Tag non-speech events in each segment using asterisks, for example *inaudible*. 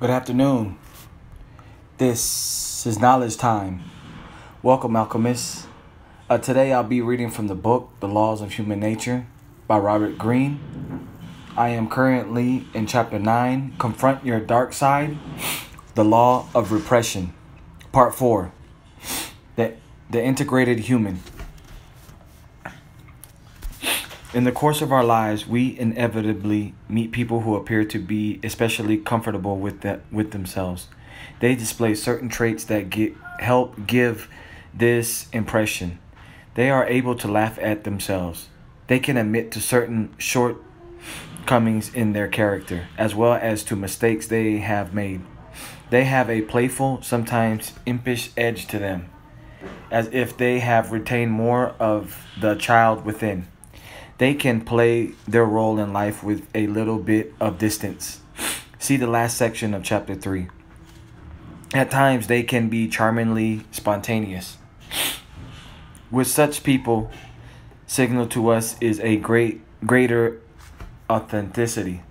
Good afternoon. This is Knowledge Time. Welcome, alchemists. Uh, today I'll be reading from the book The Laws of Human Nature by Robert Greene. I am currently in chapter 9 Confront Your Dark Side The Law of Repression, Part 4 The, the Integrated Human. In the course of our lives, we inevitably meet people who appear to be especially comfortable with that with themselves. They display certain traits that get, help give this impression. They are able to laugh at themselves. They can admit to certain shortcomings in their character, as well as to mistakes they have made. They have a playful, sometimes impish edge to them, as if they have retained more of the child within they can play their role in life with a little bit of distance. See the last section of chapter 3. At times, they can be charmingly spontaneous. With such people, signal to us is a great greater authenticity.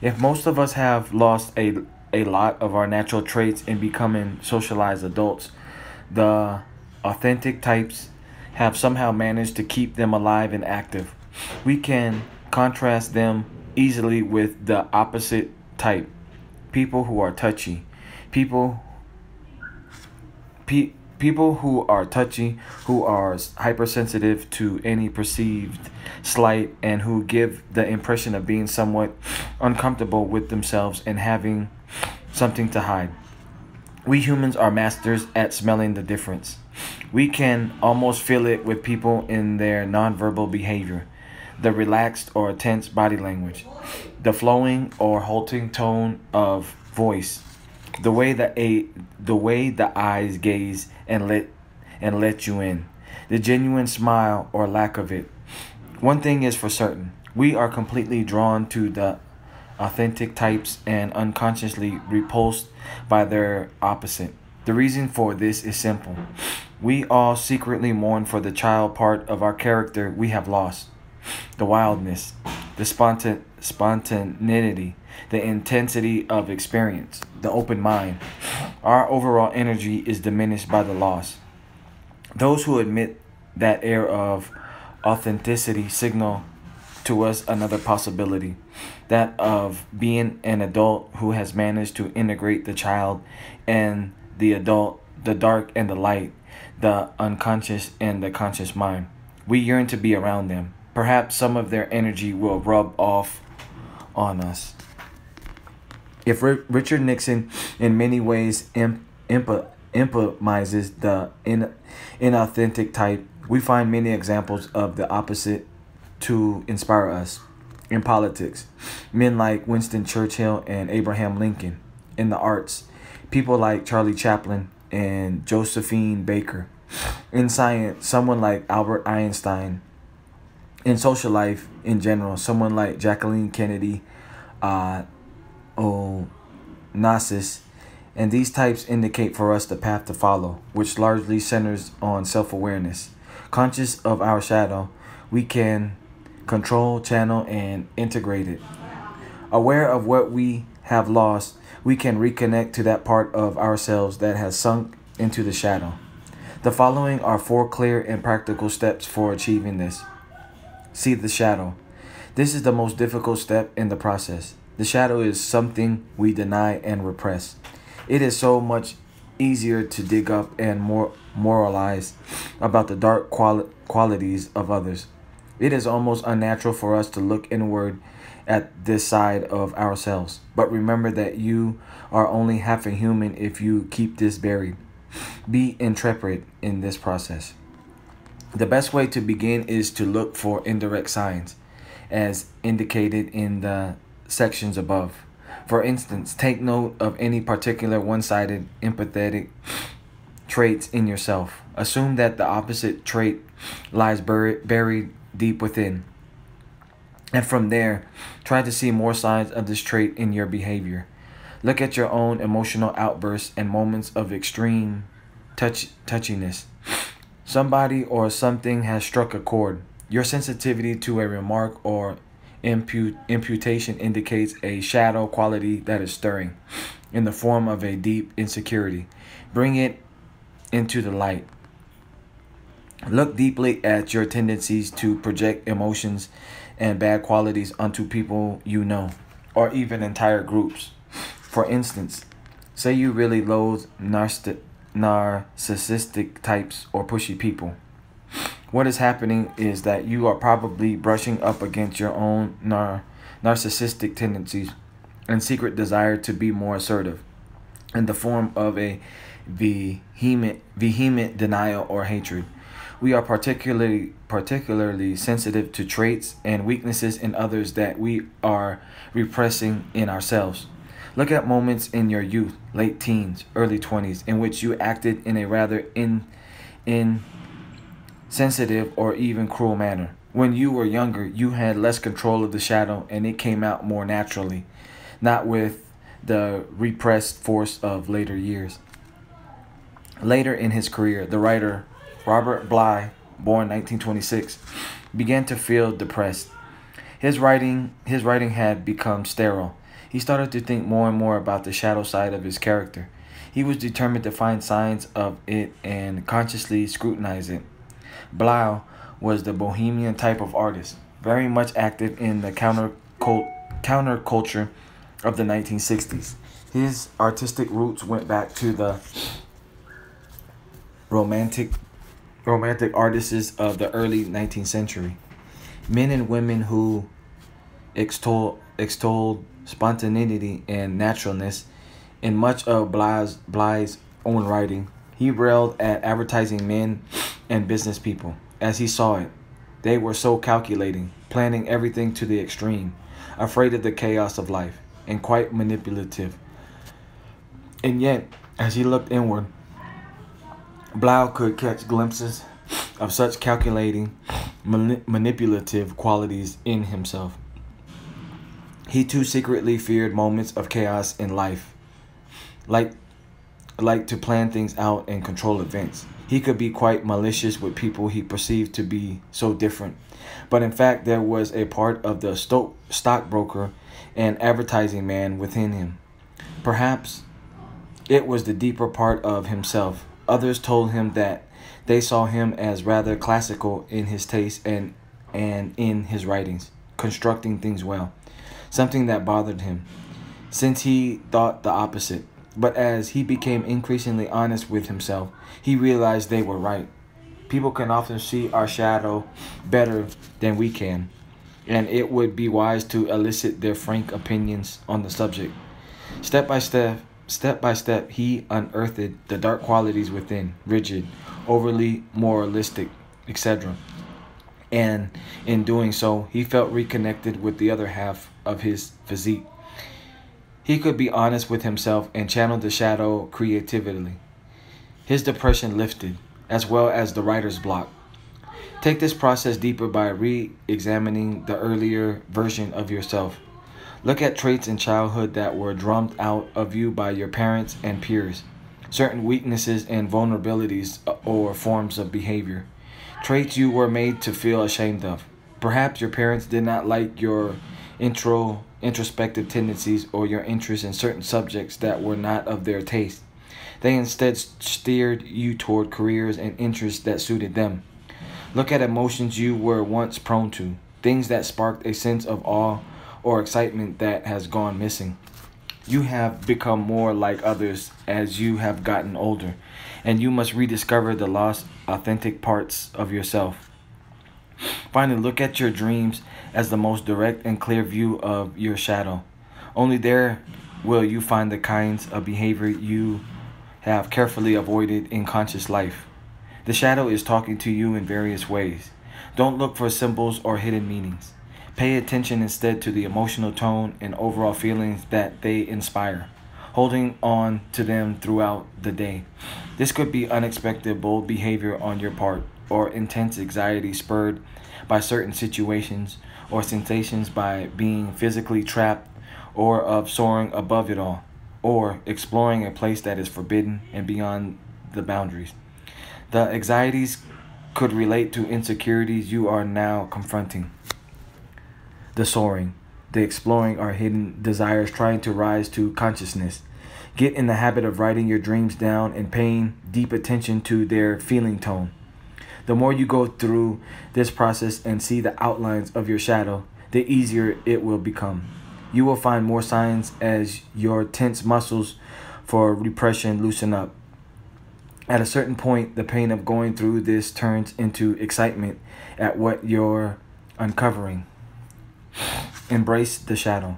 If most of us have lost a, a lot of our natural traits in becoming socialized adults, the authentic types have somehow managed to keep them alive and active. We can contrast them easily with the opposite type people who are touchy, people pe- people who are touchy, who are hypersensitive to any perceived slight, and who give the impression of being somewhat uncomfortable with themselves and having something to hide. We humans are masters at smelling the difference. We can almost feel it with people in their nonverbal behavior, the relaxed or tense body language, the flowing or halting tone of voice, the way that a the way the eyes gaze and let and let you in, the genuine smile or lack of it. One thing is for certain, we are completely drawn to the authentic types and unconsciously repulsed by their opposite. The reason for this is simple. We all secretly mourn for the child part of our character we have lost. The wildness, the spontan- spontaneity, the intensity of experience, the open mind. Our overall energy is diminished by the loss. Those who admit that air of authenticity signal to us another possibility that of being an adult who has managed to integrate the child and the adult, the dark and the light, the unconscious and the conscious mind. We yearn to be around them. Perhaps some of their energy will rub off on us. If Richard Nixon, in many ways, imp- imp- epitomizes the in- inauthentic type, we find many examples of the opposite to inspire us. In politics, men like Winston Churchill and Abraham Lincoln. In the arts, people like Charlie Chaplin and Josephine Baker. In science, someone like Albert Einstein. In social life in general, someone like Jacqueline Kennedy, uh, Onassis, and these types indicate for us the path to follow, which largely centers on self awareness. Conscious of our shadow, we can control, channel, and integrate it. Aware of what we have lost, we can reconnect to that part of ourselves that has sunk into the shadow. The following are four clear and practical steps for achieving this. See the shadow. This is the most difficult step in the process. The shadow is something we deny and repress. It is so much easier to dig up and more moralize about the dark quali- qualities of others. It is almost unnatural for us to look inward at this side of ourselves. But remember that you are only half a human if you keep this buried. Be intrepid in this process. The best way to begin is to look for indirect signs, as indicated in the sections above. For instance, take note of any particular one sided empathetic traits in yourself. Assume that the opposite trait lies buried deep within. And from there, try to see more signs of this trait in your behavior. Look at your own emotional outbursts and moments of extreme touch touchiness. Somebody or something has struck a chord. Your sensitivity to a remark or Imput- imputation indicates a shadow quality that is stirring in the form of a deep insecurity. Bring it into the light. Look deeply at your tendencies to project emotions and bad qualities onto people you know, or even entire groups. For instance, say you really loathe narcissistic types or pushy people. What is happening is that you are probably brushing up against your own nar- narcissistic tendencies and secret desire to be more assertive in the form of a vehement, vehement denial or hatred. We are particularly particularly sensitive to traits and weaknesses in others that we are repressing in ourselves. Look at moments in your youth, late teens, early 20s, in which you acted in a rather in, insensitive or even cruel manner. When you were younger, you had less control of the shadow and it came out more naturally, not with the repressed force of later years. Later in his career, the writer Robert Bly, born 1926, began to feel depressed. His writing, his writing had become sterile he started to think more and more about the shadow side of his character. He was determined to find signs of it and consciously scrutinize it. Bly was the bohemian type of artist, very much active in the counter counterculture of the 1960s. His artistic roots went back to the romantic romantic artists of the early 19th century. Men and women who extol extolled spontaneity, and naturalness in much of Bly's, Bly's own writing. He railed at advertising men and business people as he saw it. They were so calculating, planning everything to the extreme, afraid of the chaos of life, and quite manipulative. And yet, as he looked inward, Bly could catch glimpses of such calculating, manipulative qualities in himself. He too secretly feared moments of chaos in life, like like to plan things out and control events. He could be quite malicious with people he perceived to be so different. But in fact, there was a part of the sto- stockbroker and advertising man within him. Perhaps it was the deeper part of himself. Others told him that they saw him as rather classical in his taste and and in his writings, constructing things well something that bothered him, since he thought the opposite. But as he became increasingly honest with himself, he realized they were right. People can often see our shadow better than we can, and it would be wise to elicit their frank opinions on the subject. Step by step, step by step, he unearthed the dark qualities within, rigid, overly moralistic, etc and in doing so, he felt reconnected with the other half of his physique. He could be honest with himself and channel the shadow creatively. His depression lifted, as well as the writer's block. Take this process deeper by re examining the earlier version of yourself. Look at traits in childhood that were drummed out of you by your parents and peers, certain weaknesses and vulnerabilities uh, or forms of behavior traits you were made to feel ashamed of. Perhaps your parents did not like your intro introspective tendencies or your interest in certain subjects that were not of their taste. They instead steered you toward careers and interests that suited them. Look at emotions you were once prone to, things that sparked a sense of awe or excitement that has gone missing. You have become more like others as you have gotten older, and you must rediscover the lost, authentic parts of yourself. Finally, look at your dreams as the most direct and clear view of your shadow. Only there will you find the kinds of behavior you have carefully avoided in conscious life. The shadow is talking to you in various ways. Don't look for symbols or hidden meanings. Pay attention instead to the emotional tone and overall feelings that they inspire, holding on to them throughout the day. This could be unexpected bold behavior on your part, or intense anxiety spurred by certain situations or sensations by being physically trapped or of soaring above it all, or exploring a place that is forbidden and beyond the boundaries. The anxieties could relate to insecurities you are now confronting. the soaring, the exploring our hidden desires trying to rise to consciousness. Get in the habit of writing your dreams down and paying deep attention to their feeling tone. The more you go through this process and see the outlines of your shadow, the easier it will become. You will find more signs as your tense muscles for repression loosen up. At a certain point, the pain of going through this turns into excitement at what you're uncovering. Embrace the shadow.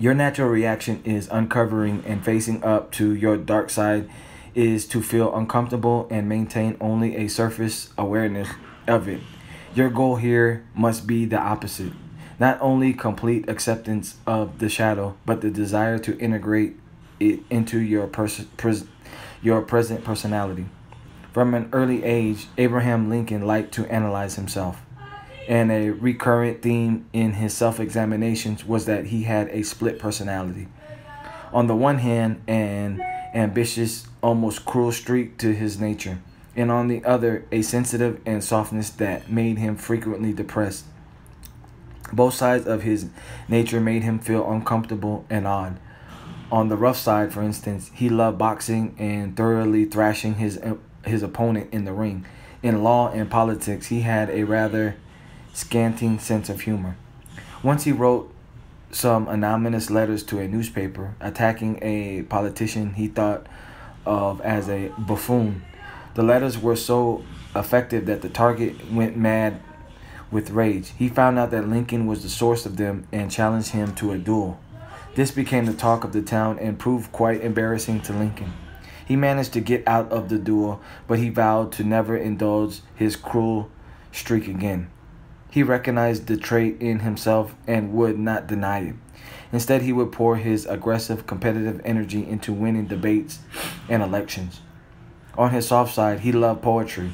Your natural reaction is uncovering and facing up to your dark side is to feel uncomfortable and maintain only a surface awareness of it. Your goal here must be the opposite. Not only complete acceptance of the shadow, but the desire to integrate it into your pers- pres- your present personality. From an early age, Abraham Lincoln liked to analyze himself and a recurrent theme in his self examinations was that he had a split personality. On the one hand, an ambitious, almost cruel streak to his nature, and on the other, a sensitive and softness that made him frequently depressed. Both sides of his nature made him feel uncomfortable and odd. On the rough side, for instance, he loved boxing and thoroughly thrashing his his opponent in the ring. In law and politics, he had a rather scanting sense of humor. Once he wrote some anonymous letters to a newspaper attacking a politician he thought of as a buffoon. The letters were so effective that the target went mad with rage. He found out that Lincoln was the source of them and challenged him to a duel. This became the talk of the town and proved quite embarrassing to Lincoln. He managed to get out of the duel, but he vowed to never indulge his cruel streak again. He recognized the trait in himself and would not deny it. Instead, he would pour his aggressive, competitive energy into winning debates and elections. On his soft side, he loved poetry,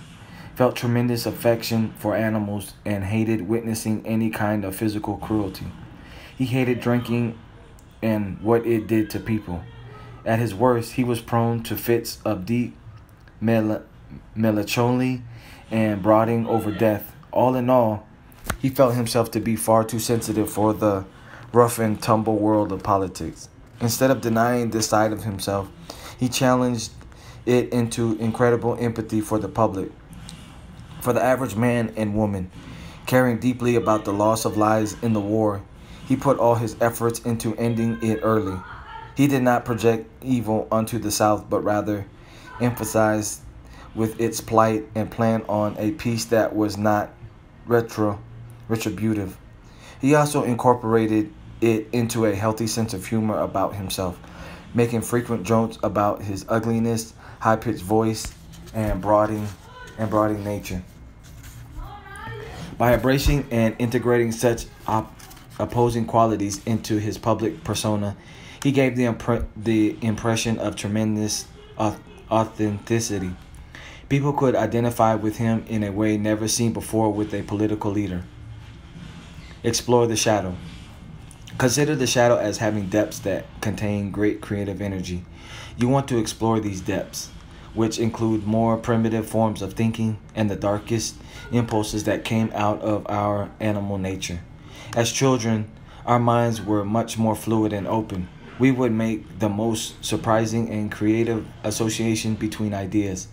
felt tremendous affection for animals, and hated witnessing any kind of physical cruelty. He hated drinking and what it did to people. At his worst, he was prone to fits of deep mel- melancholy and brooding over death. All in all, he felt himself to be far too sensitive for the rough and tumble world of politics. Instead of denying this side of himself, he challenged it into incredible empathy for the public, for the average man and woman. Caring deeply about the loss of lives in the war, he put all his efforts into ending it early. He did not project evil onto the South, but rather emphasized with its plight and plan on a peace that was not retro retributive. He also incorporated it into a healthy sense of humor about himself, making frequent jokes about his ugliness, high-pitched voice, and brooding and brooding nature. By embracing and integrating such op- opposing qualities into his public persona, he gave the, impre- the impression of tremendous authenticity. People could identify with him in a way never seen before with a political leader. Explore the shadow. Consider the shadow as having depths that contain great creative energy. You want to explore these depths, which include more primitive forms of thinking and the darkest impulses that came out of our animal nature. As children, our minds were much more fluid and open. We would make the most surprising and creative association between ideas.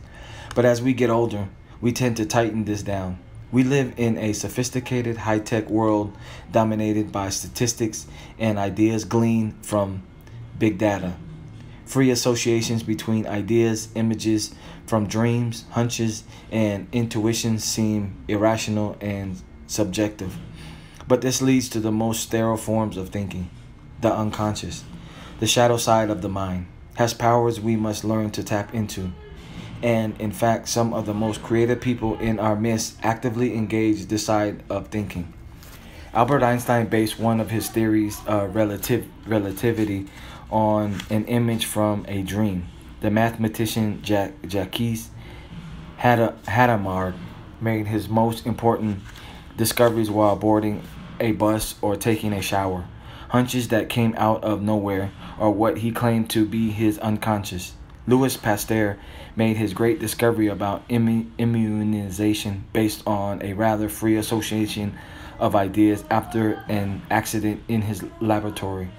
But as we get older, we tend to tighten this down. We live in a sophisticated, high tech world dominated by statistics and ideas gleaned from big data. Free associations between ideas, images from dreams, hunches, and intuitions seem irrational and subjective. But this leads to the most sterile forms of thinking the unconscious, the shadow side of the mind, has powers we must learn to tap into and in fact, some of the most creative people in our midst actively engage this side of thinking. Albert Einstein based one of his theories, uh, relative relativity, on an image from a dream. The mathematician Jack, Jacques Hadamard made his most important discoveries while boarding a bus or taking a shower. Hunches that came out of nowhere are what he claimed to be his unconscious. Louis Pasteur made his great discovery about immunization based on a rather free association of ideas after an accident in his laboratory.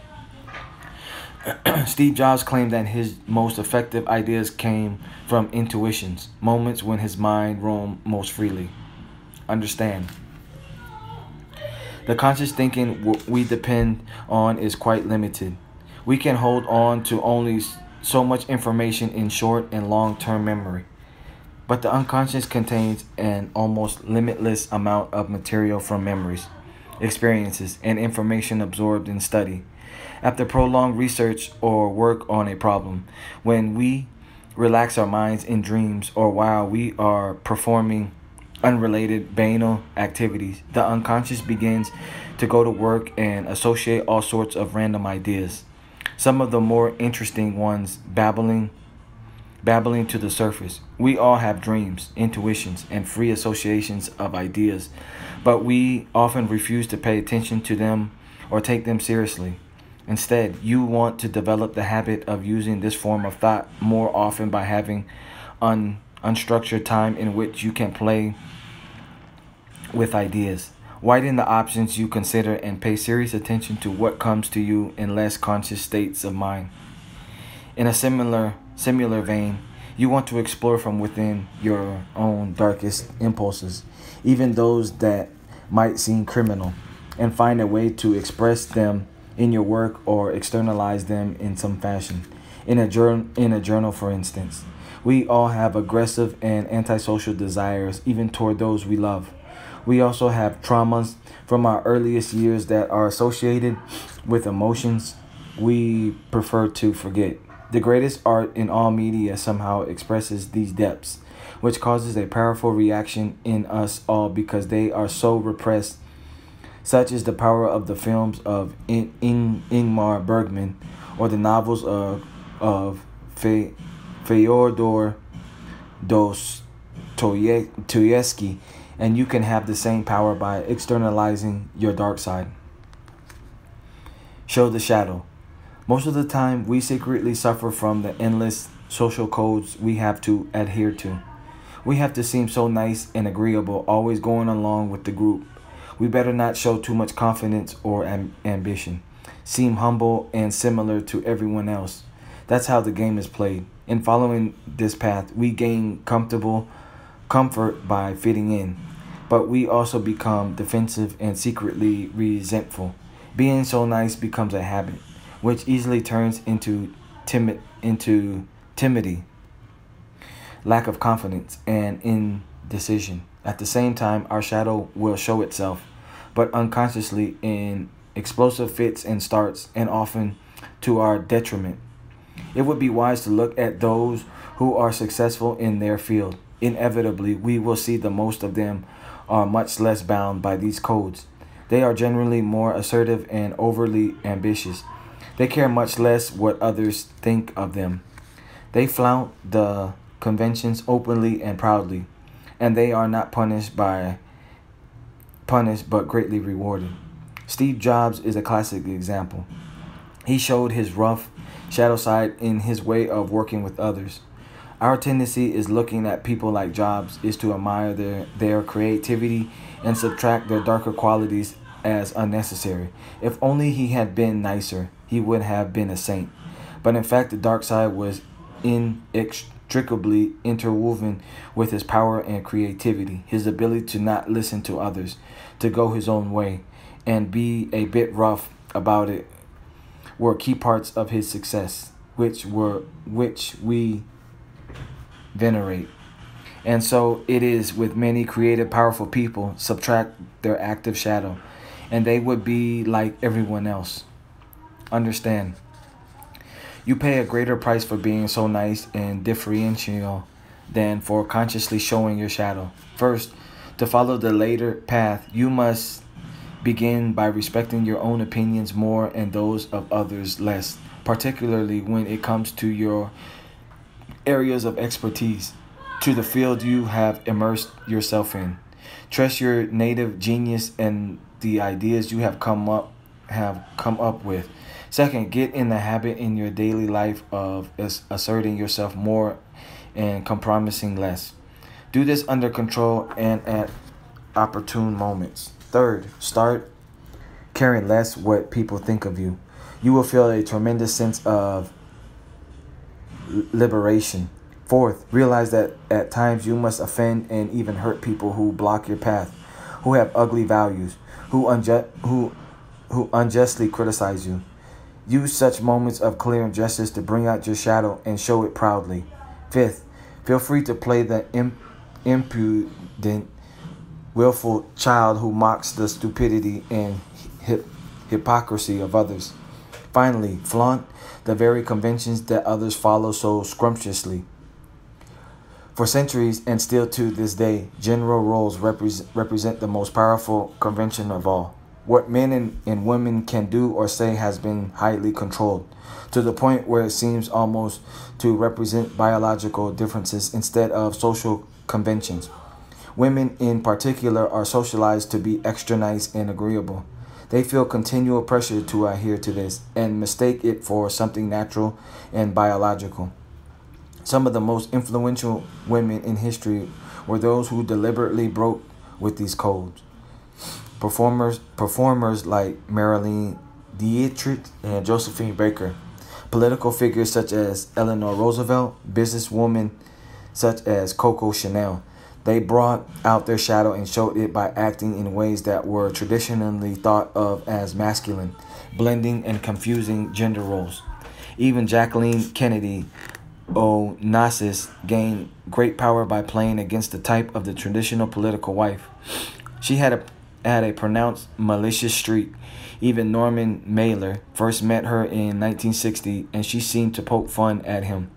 *clears throat* Steve Jobs claimed that his most effective ideas came from intuitions, moments when his mind roamed most freely. Understand. The conscious thinking we depend on is quite limited. We can hold on to only so much information in short and long term memory. But the unconscious contains an almost limitless amount of material from memories, experiences, and information absorbed in study. After prolonged research or work on a problem, when we relax our minds in dreams or while we are performing unrelated banal activities, the unconscious begins to go to work and associate all sorts of random ideas. Some of the more interesting ones babbling babbling to the surface. We all have dreams, intuitions, and free associations of ideas, but we often refuse to pay attention to them or take them seriously. Instead, you want to develop the habit of using this form of thought more often by having un- unstructured time in which you can play with ideas. Widen the options you consider and pay serious attention to what comes to you in less conscious states of mind. In a similar similar vein, you want to explore from within your own darkest impulses, even those that might seem criminal, and find a way to express them in your work or externalize them in some fashion. In a journal, in a journal for instance, we all have aggressive and antisocial desires even toward those we love. We also have traumas from our earliest years that are associated with emotions we prefer to forget. The greatest art in all media somehow expresses these depths, which causes a powerful reaction in us all because they are so repressed. Such is the power of the films of in- in- Ingmar Bergman or the novels of, of Fe- Fyodor Dostoevsky and you can have the same power by externalizing your dark side. Show the shadow. Most of the time, we secretly suffer from the endless social codes we have to adhere to. We have to seem so nice and agreeable, always going along with the group. We better not show too much confidence or am- ambition. Seem humble and similar to everyone else. That's how the game is played. In following this path, we gain comfortable comfort by fitting in but we also become defensive and secretly resentful. Being so nice becomes a habit, which easily turns into timid into timidity, lack of confidence, and indecision. At the same time, our shadow will show itself, but unconsciously in explosive fits and starts, and often to our detriment. It would be wise to look at those who are successful in their field. Inevitably, we will see the most of them are much less bound by these codes. They are generally more assertive and overly ambitious. They care much less what others think of them. They flout the conventions openly and proudly, and they are not punished by punished but greatly rewarded. Steve Jobs is a classic example. He showed his rough shadow side in his way of working with others. Our tendency is looking at people like Jobs is to admire their, their creativity and subtract their darker qualities as unnecessary. If only he had been nicer, he would have been a saint. But in fact, the dark side was inextricably interwoven with his power and creativity, his ability to not listen to others, to go his own way, and be a bit rough about it were key parts of his success, which were which we venerate. And so it is with many creative, powerful people, subtract their active shadow, and they would be like everyone else. Understand. You pay a greater price for being so nice and differential than for consciously showing your shadow. First, to follow the later path, you must begin by respecting your own opinions more and those of others less, particularly when it comes to your areas of expertise to the field you have immersed yourself in. Trust your native genius and the ideas you have come up have come up with. Second, get in the habit in your daily life of asserting yourself more and compromising less. Do this under control and at opportune moments. Third, start caring less what people think of you. You will feel a tremendous sense of liberation. Fourth, realize that at times you must offend and even hurt people who block your path, who have ugly values, who, unju- who, who unjustly criticize you. Use such moments of clear injustice to bring out your shadow and show it proudly. Fifth, feel free to play the imp- impudent, willful child who mocks the stupidity and hip- hypocrisy of others. Finally, flaunt the very conventions that others follow so scrumptiously. For centuries and still to this day, general roles represent, represent the most powerful convention of all. What men and, and women can do or say has been highly controlled, to the point where it seems almost to represent biological differences instead of social conventions. Women, in particular, are socialized to be extra nice and agreeable. They feel continual pressure to adhere to this and mistake it for something natural and biological. Some of the most influential women in history were those who deliberately broke with these codes. Performers, performers like Marlene Dietrich and Josephine Baker, political figures such as Eleanor Roosevelt, businesswomen such as Coco Chanel. They brought out their shadow and showed it by acting in ways that were traditionally thought of as masculine, blending and confusing gender roles. Even Jacqueline Kennedy Onassis gained great power by playing against the type of the traditional political wife. She had a had a pronounced malicious streak. Even Norman Mailer first met her in 1960, and she seemed to poke fun at him.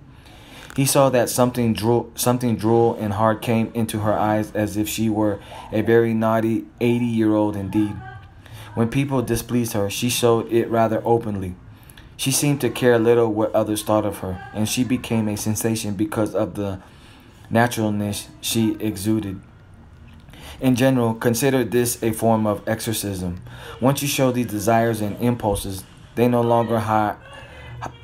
He saw that something drool, something drool and hard came into her eyes as if she were a very naughty 80 year old indeed. When people displeased her, she showed it rather openly. She seemed to care little what others thought of her, and she became a sensation because of the naturalness she exuded. In general, consider this a form of exorcism. Once you show these desires and impulses, they no longer hi-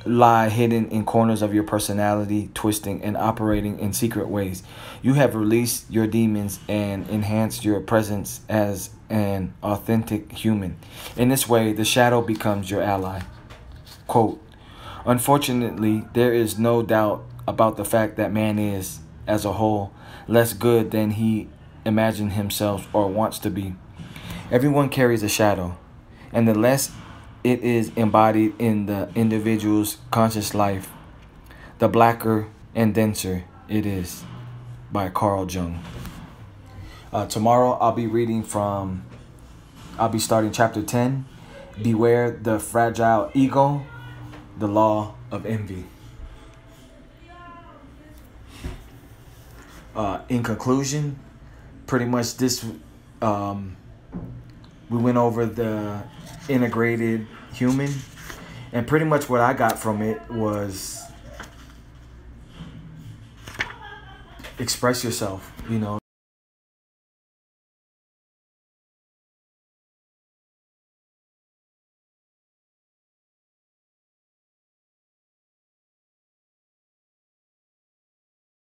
lie hidden in corners of your personality, twisting and operating in secret ways. You have released your demons and enhanced your presence as an authentic human. In this way, the shadow becomes your ally. Quote, Unfortunately, there is no doubt about the fact that man is, as a whole, less good than he imagined himself or wants to be. Everyone carries a shadow, and the less it is embodied in the individual's conscious life, the blacker and denser it is. By Carl Jung. Uh, tomorrow I'll be reading from, I'll be starting chapter 10 Beware the Fragile Ego the law of envy. Uh, in conclusion, pretty much this, um, we went over the integrated human, and pretty much what I got from it was express yourself, you know.